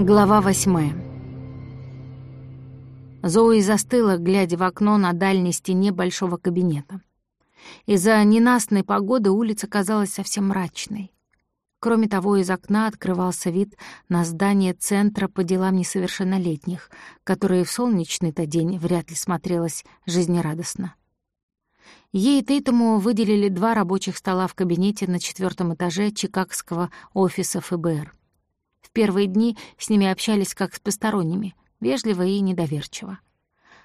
Глава восьмая. Зои застыла, глядя в окно на дальней стене большого кабинета. Из-за ненастной погоды улица казалась совсем мрачной. Кроме того, из окна открывался вид на здание Центра по делам несовершеннолетних, которое в солнечный-то день вряд ли смотрелось жизнерадостно. Ей Тейтому выделили два рабочих стола в кабинете на четвертом этаже Чикагского офиса ФБР. В первые дни с ними общались как с посторонними, вежливо и недоверчиво.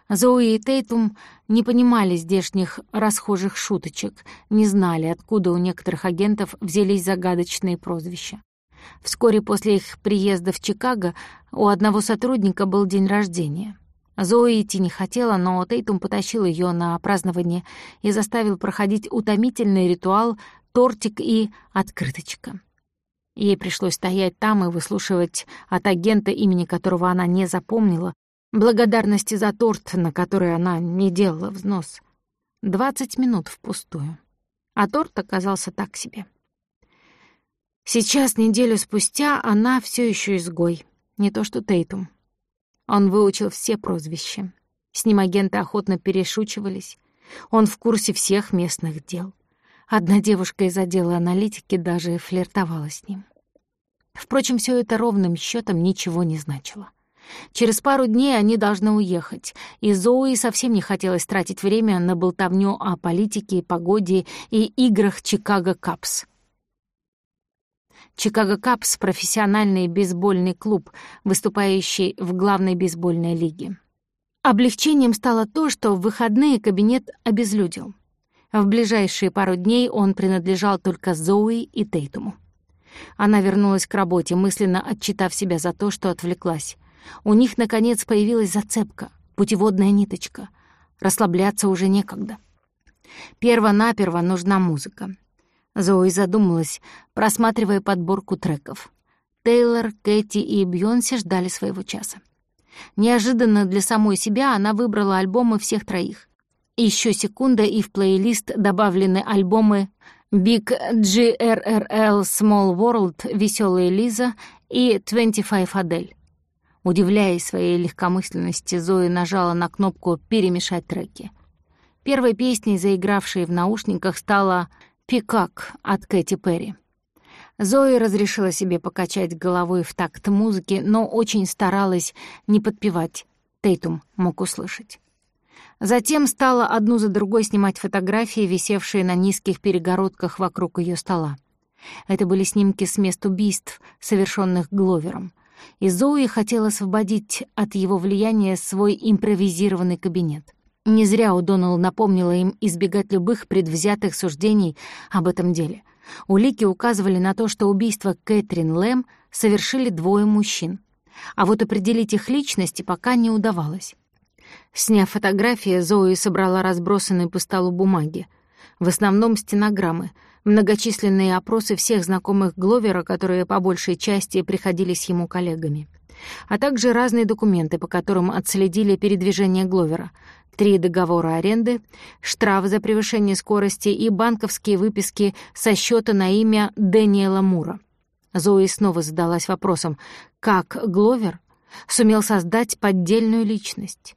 Зои и Тейтум не понимали здешних расхожих шуточек, не знали, откуда у некоторых агентов взялись загадочные прозвища. Вскоре после их приезда в Чикаго у одного сотрудника был день рождения. Зои идти не хотела, но Тейтум потащил ее на празднование и заставил проходить утомительный ритуал тортик и открыточка. Ей пришлось стоять там и выслушивать от агента, имени которого она не запомнила, благодарности за торт, на который она не делала взнос. Двадцать минут впустую. А торт оказался так себе. Сейчас, неделю спустя, она все еще изгой. Не то что Тейтум. Он выучил все прозвища. С ним агенты охотно перешучивались. Он в курсе всех местных дел. Одна девушка из отдела аналитики даже флиртовала с ним. Впрочем, все это ровным счетом ничего не значило. Через пару дней они должны уехать, и Зои совсем не хотелось тратить время на болтовню о политике, погоде и играх Чикаго Капс. Чикаго Капс — профессиональный бейсбольный клуб, выступающий в главной бейсбольной лиге. Облегчением стало то, что в выходные кабинет обезлюдил. В ближайшие пару дней он принадлежал только Зои и Тейтуму. Она вернулась к работе, мысленно отчитав себя за то, что отвлеклась. У них, наконец, появилась зацепка, путеводная ниточка. Расслабляться уже некогда. Перво-наперво нужна музыка. Зои задумалась, просматривая подборку треков. Тейлор, Кэти и Бьонси ждали своего часа. Неожиданно для самой себя она выбрала альбомы всех троих. Еще секунда, и в плейлист добавлены альбомы Big GRRL Small World Веселая Лиза и 25 Адель. Удивляясь своей легкомысленности, Зоя нажала на кнопку «Перемешать треки». Первой песней, заигравшей в наушниках, стала «Пикак» от Кэти Перри. Зоя разрешила себе покачать головой в такт музыки, но очень старалась не подпевать. Тейтум мог услышать. Затем стала одну за другой снимать фотографии, висевшие на низких перегородках вокруг ее стола. Это были снимки с мест убийств, совершенных Гловером — и Зои хотела освободить от его влияния свой импровизированный кабинет. Не зря Удонал напомнила им избегать любых предвзятых суждений об этом деле. Улики указывали на то, что убийство Кэтрин Лэм совершили двое мужчин. А вот определить их личности пока не удавалось. Сняв фотографии, Зои собрала разбросанные по столу бумаги. В основном стенограммы — многочисленные опросы всех знакомых Гловера, которые по большей части приходились ему коллегами, а также разные документы, по которым отследили передвижение Гловера, три договора аренды, штраф за превышение скорости и банковские выписки со счета на имя Дэниела Мура. Зои снова задалась вопросом, как Гловер сумел создать поддельную личность.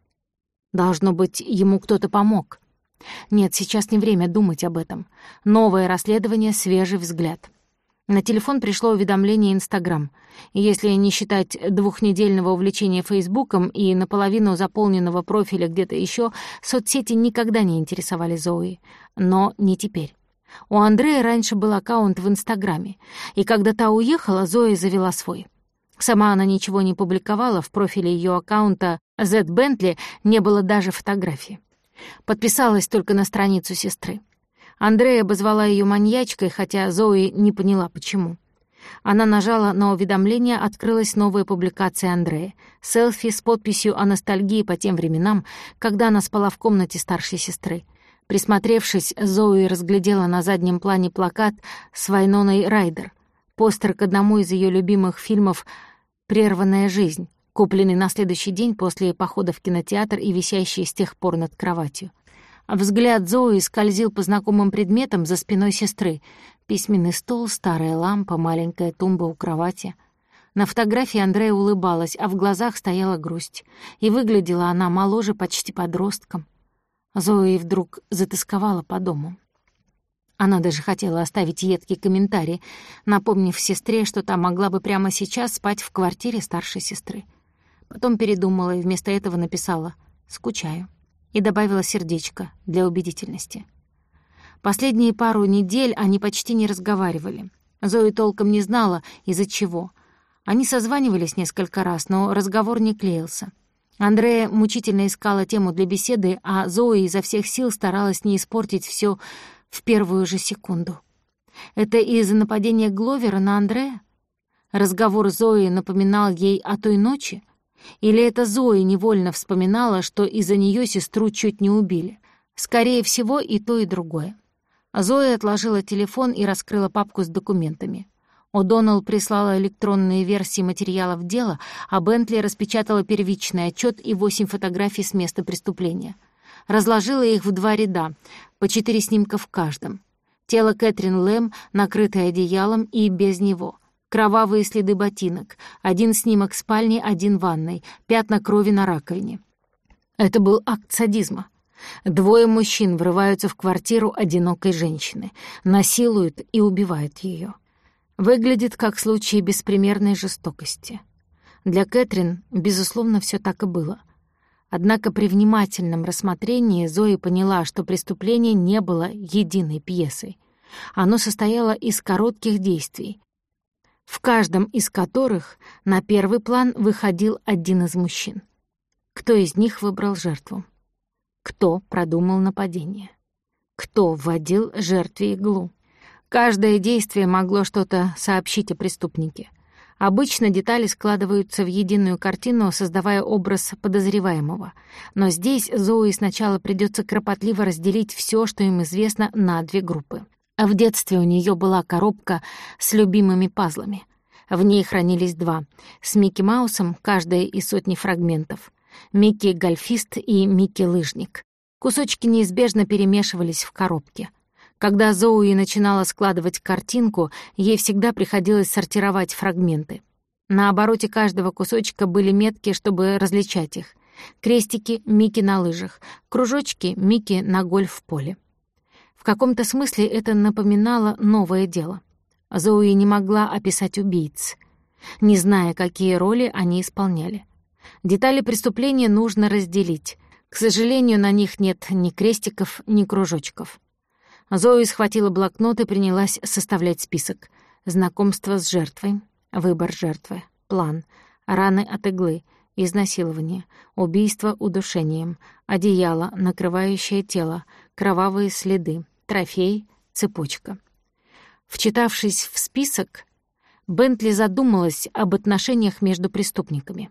Должно быть, ему кто-то помог — нет, сейчас не время думать об этом. Новое расследование, свежий взгляд. На телефон пришло уведомление Инстаграм. Если не считать двухнедельного увлечения Фейсбуком и наполовину заполненного профиля где-то еще, соцсети никогда не интересовали Зои. Но не теперь. У Андрея раньше был аккаунт в Инстаграме, и когда та уехала, Зоя завела свой. Сама она ничего не публиковала, в профиле ее аккаунта Z Bentley не было даже фотографии. Подписалась только на страницу сестры. Андрея обозвала ее маньячкой, хотя Зои не поняла, почему. Она нажала на уведомление, открылась новая публикация Андрея. Селфи с подписью о ностальгии по тем временам, когда она спала в комнате старшей сестры. Присмотревшись, Зои разглядела на заднем плане плакат с Вайноной Райдер, постер к одному из ее любимых фильмов «Прерванная жизнь», купленный на следующий день после похода в кинотеатр и висящий с тех пор над кроватью. Взгляд Зои скользил по знакомым предметам за спиной сестры. Письменный стол, старая лампа, маленькая тумба у кровати. На фотографии Андрея улыбалась, а в глазах стояла грусть. И выглядела она моложе почти подростком. Зои вдруг затасковала по дому. Она даже хотела оставить едкий комментарий, напомнив сестре, что та могла бы прямо сейчас спать в квартире старшей сестры. Потом передумала и вместо этого написала «скучаю» и добавила сердечко для убедительности. Последние пару недель они почти не разговаривали. Зои толком не знала, из-за чего. Они созванивались несколько раз, но разговор не клеился. Андрея мучительно искала тему для беседы, а Зои изо всех сил старалась не испортить все в первую же секунду. Это из-за нападения Гловера на Андрея? Разговор Зои напоминал ей о той ночи? Или это Зои невольно вспоминала, что из-за нее сестру чуть не убили? Скорее всего, и то, и другое. Зоя отложила телефон и раскрыла папку с документами. О'Доннелл прислала электронные версии материалов дела, а Бентли распечатала первичный отчет и восемь фотографий с места преступления. Разложила их в два ряда, по четыре снимка в каждом. Тело Кэтрин Лэм, накрытое одеялом, и без него. Кровавые следы ботинок, один снимок спальни, один ванной, пятна крови на раковине. Это был акт садизма. Двое мужчин врываются в квартиру одинокой женщины, насилуют и убивают ее. Выглядит как случай беспримерной жестокости. Для Кэтрин, безусловно, все так и было. Однако при внимательном рассмотрении Зои поняла, что преступление не было единой пьесой. Оно состояло из коротких действий, в каждом из которых на первый план выходил один из мужчин. Кто из них выбрал жертву? Кто продумал нападение? Кто вводил жертве иглу? Каждое действие могло что-то сообщить о преступнике. Обычно детали складываются в единую картину, создавая образ подозреваемого. Но здесь Зои сначала придется кропотливо разделить все, что им известно, на две группы. В детстве у нее была коробка с любимыми пазлами. В ней хранились два. С Микки Маусом, каждая из сотни фрагментов. Микки — гольфист и Микки — лыжник. Кусочки неизбежно перемешивались в коробке. Когда Зоуи начинала складывать картинку, ей всегда приходилось сортировать фрагменты. На обороте каждого кусочка были метки, чтобы различать их. Крестики — Микки на лыжах, кружочки — Микки на гольф-поле. Каком-то смысле это напоминало новое дело. Зоуи не могла описать убийц, не зная, какие роли они исполняли. Детали преступления нужно разделить. К сожалению, на них нет ни крестиков, ни кружочков. Зои схватила блокнот и принялась составлять список. Знакомство с жертвой, выбор жертвы, план, раны от иглы, изнасилование, убийство удушением, одеяло, накрывающее тело, кровавые следы, трофей, цепочка. Вчитавшись в список, Бентли задумалась об отношениях между преступниками.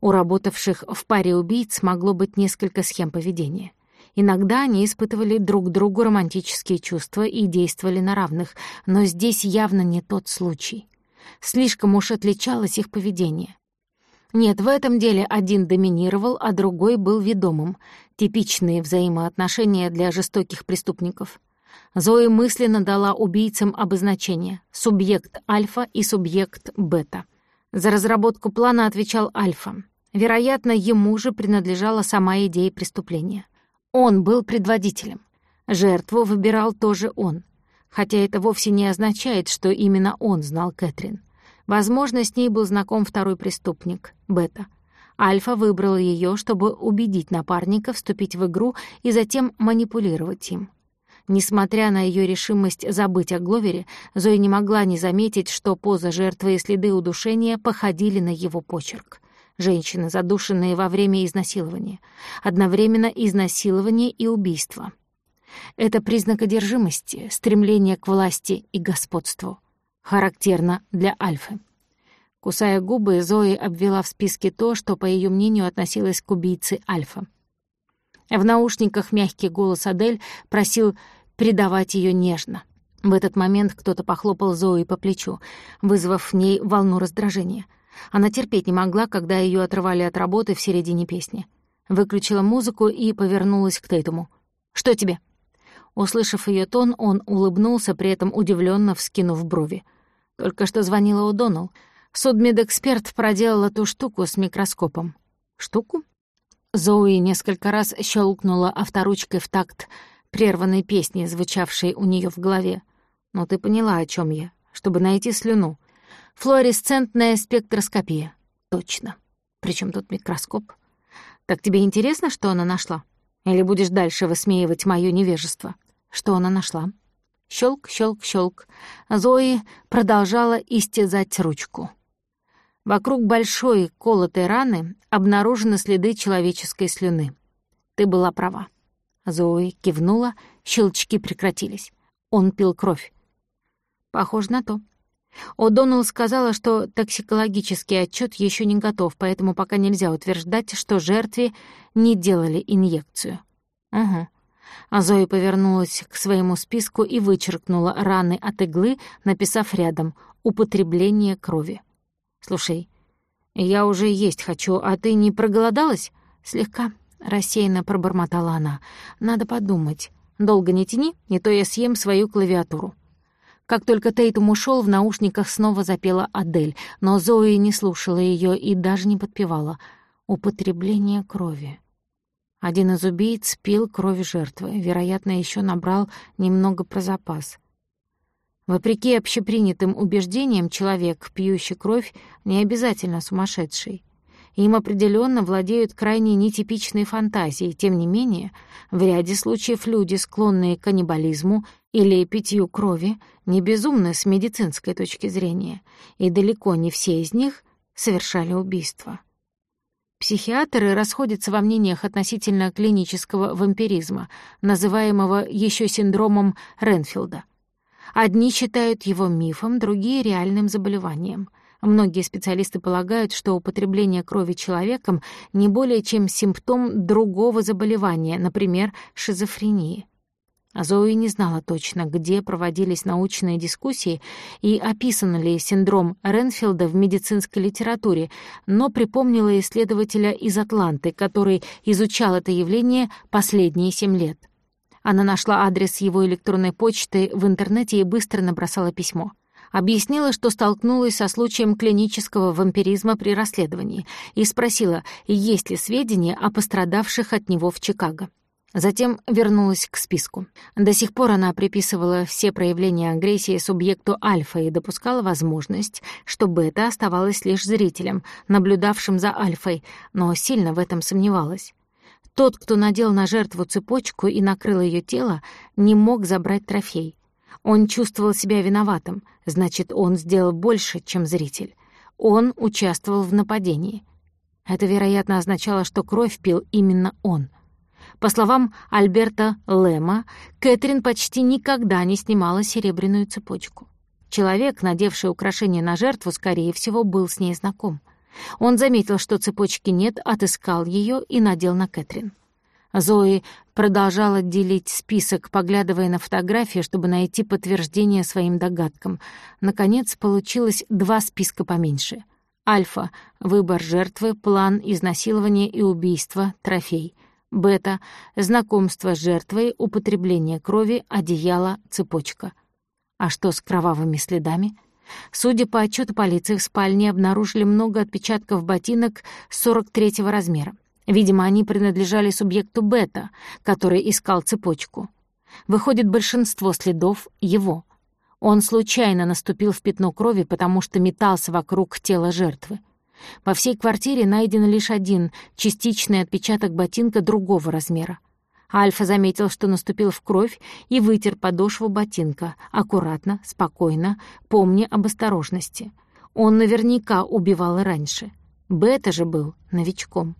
У работавших в паре убийц могло быть несколько схем поведения. Иногда они испытывали друг другу романтические чувства и действовали на равных, но здесь явно не тот случай. Слишком уж отличалось их поведение. Нет, в этом деле один доминировал, а другой был ведомым. Типичные взаимоотношения для жестоких преступников. Зои мысленно дала убийцам обозначение — субъект альфа и субъект бета. За разработку плана отвечал альфа. Вероятно, ему же принадлежала сама идея преступления. Он был предводителем. Жертву выбирал тоже он. Хотя это вовсе не означает, что именно он знал Кэтрин. Возможно, с ней был знаком второй преступник, Бета. Альфа выбрал ее, чтобы убедить напарника вступить в игру и затем манипулировать им. Несмотря на ее решимость забыть о Гловере, Зоя не могла не заметить, что поза жертвы и следы удушения походили на его почерк женщины, задушенные во время изнасилования. Одновременно изнасилование и убийство. Это признак одержимости, стремление к власти и господству. Характерно для Альфы. Кусая губы, Зои обвела в списке то, что, по ее мнению, относилось к убийце Альфа. В наушниках мягкий голос Адель просил предавать ее нежно. В этот момент кто-то похлопал Зои по плечу, вызвав в ней волну раздражения — она терпеть не могла, когда ее отрывали от работы в середине песни. Выключила музыку и повернулась к Тейтуму. «Что тебе?» Услышав ее тон, он улыбнулся, при этом удивленно вскинув брови. Только что звонила О'Доннелл. Судмедэксперт проделала ту штуку с микроскопом. Штуку? Зои несколько раз щелкнула авторучкой в такт прерванной песни, звучавшей у нее в голове. «Ну, ты поняла, о чем я. Чтобы найти слюну. Флуоресцентная спектроскопия. Точно. Причем тут микроскоп? Так тебе интересно, что она нашла? Или будешь дальше высмеивать моё невежество? Что она нашла?» Щелк, щелк, щелк. Зои продолжала истязать ручку. Вокруг большой колотой раны обнаружены следы человеческой слюны. Ты была права. Зои кивнула, щелчки прекратились. Он пил кровь. Похоже на то. О'Доннелл сказала, что токсикологический отчет еще не готов, поэтому пока нельзя утверждать, что жертве не делали инъекцию. Угу. А Зои повернулась к своему списку и вычеркнула раны от иглы, написав рядом «Употребление крови». «Слушай, я уже есть хочу, а ты не проголодалась?» «Слегка», — рассеянно пробормотала она. «Надо подумать. Долго не тяни, не то я съем свою клавиатуру». Как только Тейтум ушел, в наушниках снова запела Адель, но Зои не слушала ее и даже не подпевала. «Употребление крови». Один из убийц пил кровь жертвы, вероятно, еще набрал немного про запас — Вопреки общепринятым убеждениям, человек, пьющий кровь, не обязательно сумасшедший. Им определенно владеют крайне нетипичные фантазии, тем не менее, в ряде случаев люди, склонные к каннибализму или питью крови, не безумны с медицинской точки зрения, и далеко не все из них совершали убийство. Психиатры расходятся во мнениях относительно клинического вампиризма, называемого еще синдромом Ренфилда. Одни считают его мифом, другие — реальным заболеванием. Многие специалисты полагают, что употребление крови человеком не более чем симптом другого заболевания, например, шизофрении. Зои не знала точно, где проводились научные дискуссии и описан ли синдром Ренфилда в медицинской литературе, но припомнила исследователя из Атланты, который изучал это явление последние семь лет. Она нашла адрес его электронной почты в интернете и быстро набросала письмо. Объяснила, что столкнулась со случаем клинического вампиризма при расследовании, и спросила, есть ли сведения о пострадавших от него в Чикаго. Затем вернулась к списку. До сих пор она приписывала все проявления агрессии субъекту альфа и допускала возможность, что бета оставалась лишь зрителем, наблюдавшим за альфой, но сильно в этом сомневалась. Тот, кто надел на жертву цепочку и накрыл ее тело, не мог забрать трофей. Он чувствовал себя виноватым, значит, он сделал больше, чем зритель. Он участвовал в нападении. Это, вероятно, означало, что кровь пил именно он. По словам Альберта Лема, Кэтрин почти никогда не снимала серебряную цепочку. Человек, надевший украшение на жертву, скорее всего, был с ней знаком. Он заметил, что цепочки нет, отыскал ее и надел на Кэтрин. Зои продолжала делить список, поглядывая на фотографии, чтобы найти подтверждение своим догадкам. Наконец, получилось два списка поменьше. Альфа — выбор жертвы, план изнасилования и убийства, трофей. Бета — знакомство с жертвой, употребление крови, одеяло, цепочка. А что с кровавыми следами — Судя по отчету полиции, в спальне обнаружили много отпечатков ботинок 43-го размера. Видимо, они принадлежали субъекту Бета, который искал цепочку. Выходит, большинство следов — его. Он случайно наступил в пятно крови, потому что метался вокруг тела жертвы. Во всей квартире найден лишь один частичный отпечаток ботинка другого размера. Альфа заметил, что наступил в кровь и вытер подошву ботинка, аккуратно, спокойно, помня об осторожности. Он наверняка убивал раньше. Бета же был новичком.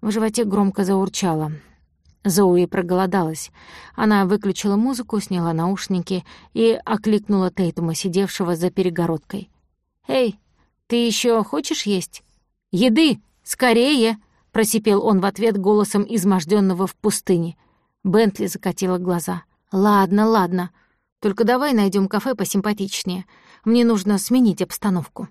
В животе громко заурчало. Зоуи проголодалась. Она выключила музыку, сняла наушники и окликнула Тейтума, сидевшего за перегородкой. «Эй, ты еще хочешь есть? Еды! Скорее!» просипел он в ответ голосом изможденного в пустыне. Бентли закатила глаза. «Ладно, ладно. Только давай найдем кафе посимпатичнее. Мне нужно сменить обстановку».